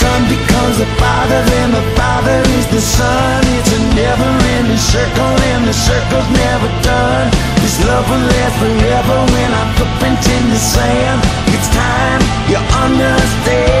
son becomes the father, then the father is the son. It's a never-ending circle, and the circle's never done. This love will last forever when I put it in the sand. It's time you understand.